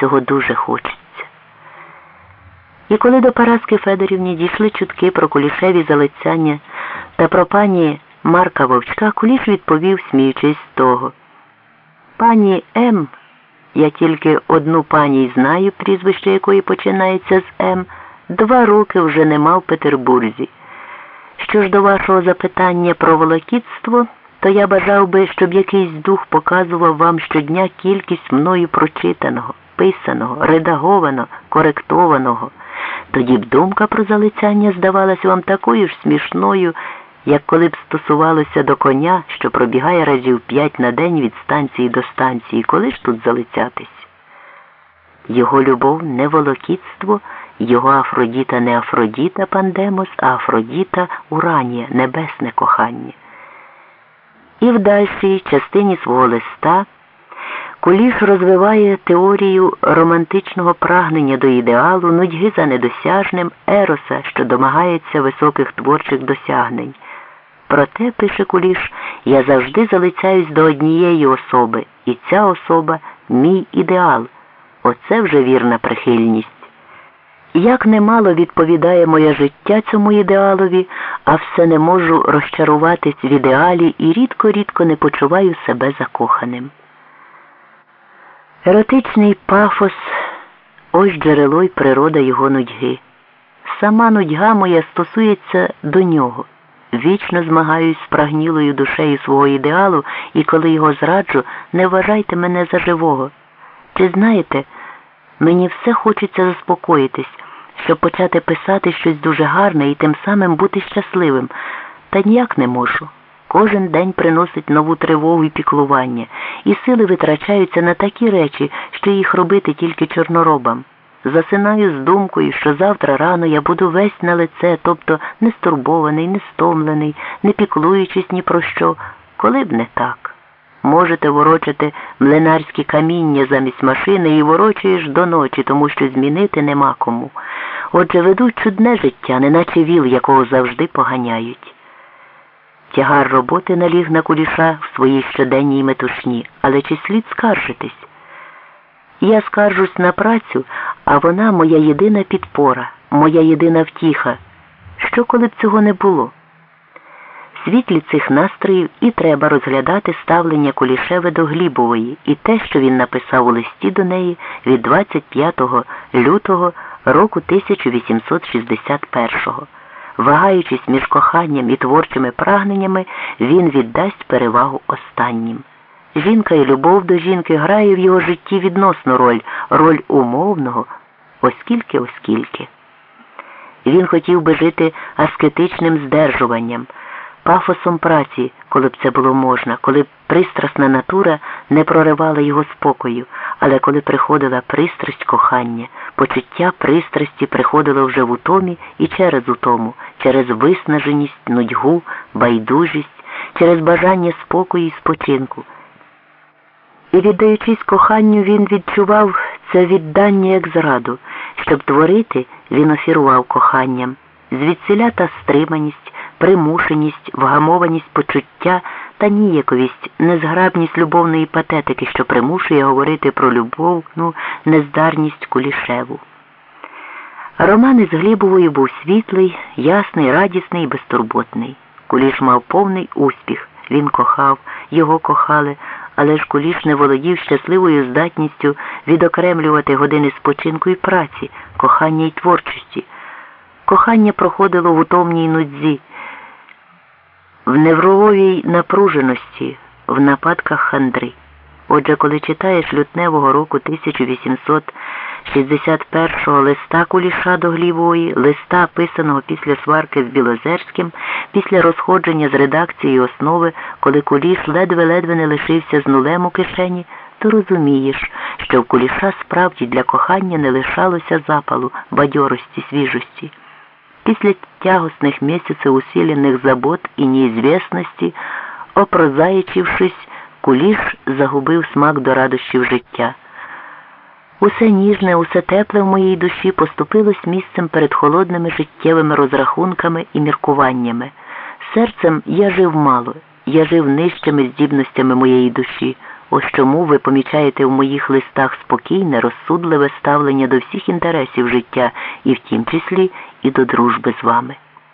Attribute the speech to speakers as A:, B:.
A: цього дуже хочеться. І коли до Параски Федорівні дійшли чутки про кулішеві залицяння та про пані Марка Вовчка, Куліш відповів, сміючись з того. Пані М, я тільки одну пані знаю, прізвище якої починається з М, два роки вже нема в Петербурзі. Що ж до вашого запитання про волокітство, то я бажав би, щоб якийсь дух показував вам щодня кількість мною прочитаного, писаного, редагованого, коректованого. Тоді б думка про залицяння здавалася вам такою ж смішною, як коли б стосувалося до коня, що пробігає разів п'ять на день від станції до станції, коли ж тут залицятись? Його любов не волокітство, його Афродіта не Афродіта Пандемос, а Афродіта Уранія, небесне кохання. І в дальшій частині свого листа Куліш розвиває теорію романтичного прагнення до ідеалу, нудьги за недосяжним, ероса, що домагається високих творчих досягнень. Проте, пише Куліш, я завжди залицяюсь до однієї особи, і ця особа мій ідеал. Оце вже вірна прихильність. Як немало відповідає моє життя цьому ідеалові, а все не можу розчаруватись в ідеалі і рідко-рідко не почуваю себе закоханим. Еротичний пафос ось джерело й природа його нудьги. Сама нудьга моя стосується до нього. Вічно змагаюсь з прагнілою душею свого ідеалу, і коли його зраджу, не вважайте мене за живого. Чи знаєте, мені все хочеться заспокоїтись, щоб почати писати щось дуже гарне і тим самим бути щасливим, та ніяк не можу. Кожен день приносить нову тривогу і піклування, і сили витрачаються на такі речі, що їх робити тільки чорноробам. Засинаю з думкою, що завтра рано я буду весь на лице, тобто не стурбований, не стомлений, не піклуючись ні про що, коли б не так. Можете ворочати млинарські каміння замість машини і ворочуєш до ночі, тому що змінити нема кому. Отже, ведуть чудне життя, неначе віл, якого завжди поганяють. Тягар роботи наліг на куліша в своїй щоденній метушні, але чи слід скаржитись? Я скаржусь на працю, а вона моя єдина підпора, моя єдина втіха. Що коли б цього не було? В світлі цих настроїв і треба розглядати ставлення Кулішеви до Глібової і те, що він написав у листі до неї від 25 лютого року 1861-го. Вагаючись між коханням і творчими прагненнями, він віддасть перевагу останнім. Жінка і любов до жінки грає в його житті відносну роль, роль умовного, оскільки, оскільки. Він хотів би жити аскетичним здержуванням, пафосом праці, коли б це було можна, коли б пристрасна натура не проривала його спокою, але коли приходила пристрасть кохання, почуття пристрасті приходило вже в утомі і через утому, через виснаженість, нудьгу, байдужість, через бажання спокою і спочинку. І, віддаючись коханню, він відчував це віддання як зраду. Щоб творити, він офірував коханням, звідсіля та стриманість, примушеність, вгамованість почуття та ніяковість, незграбність любовної патетики, що примушує говорити про любовну нездарність кулішеву. Роман із Глібовою був світлий, ясний, радісний і безтурботний. Куліш мав повний успіх. Він кохав, його кохали але ж куліш не володів щасливою здатністю відокремлювати години спочинку і праці, кохання й творчості. Кохання проходило в утомній нудзі, в невровій напруженості, в нападках хандри. Отже, коли читаєш лютневого року 1861-го листа куліша до Глівої, листа, писаного після сварки з Білозерським, після розходження з редакцією основи, коли куліш ледве-ледве не лишився з нулем у кишені, то розумієш, що в куліша справді для кохання не лишалося запалу, бадьорості, свіжості. Після тягосних місяців усілених забот і неізвісності, опрозаячившись, Куліш загубив смак до радощів життя. Усе ніжне, усе тепле в моїй душі поступилось місцем перед холодними життєвими розрахунками і міркуваннями. Серцем я жив мало, я жив нижчими здібностями моєї душі. Ось чому ви помічаєте в моїх листах спокійне, розсудливе ставлення до всіх інтересів життя і в тім числі і до дружби з вами.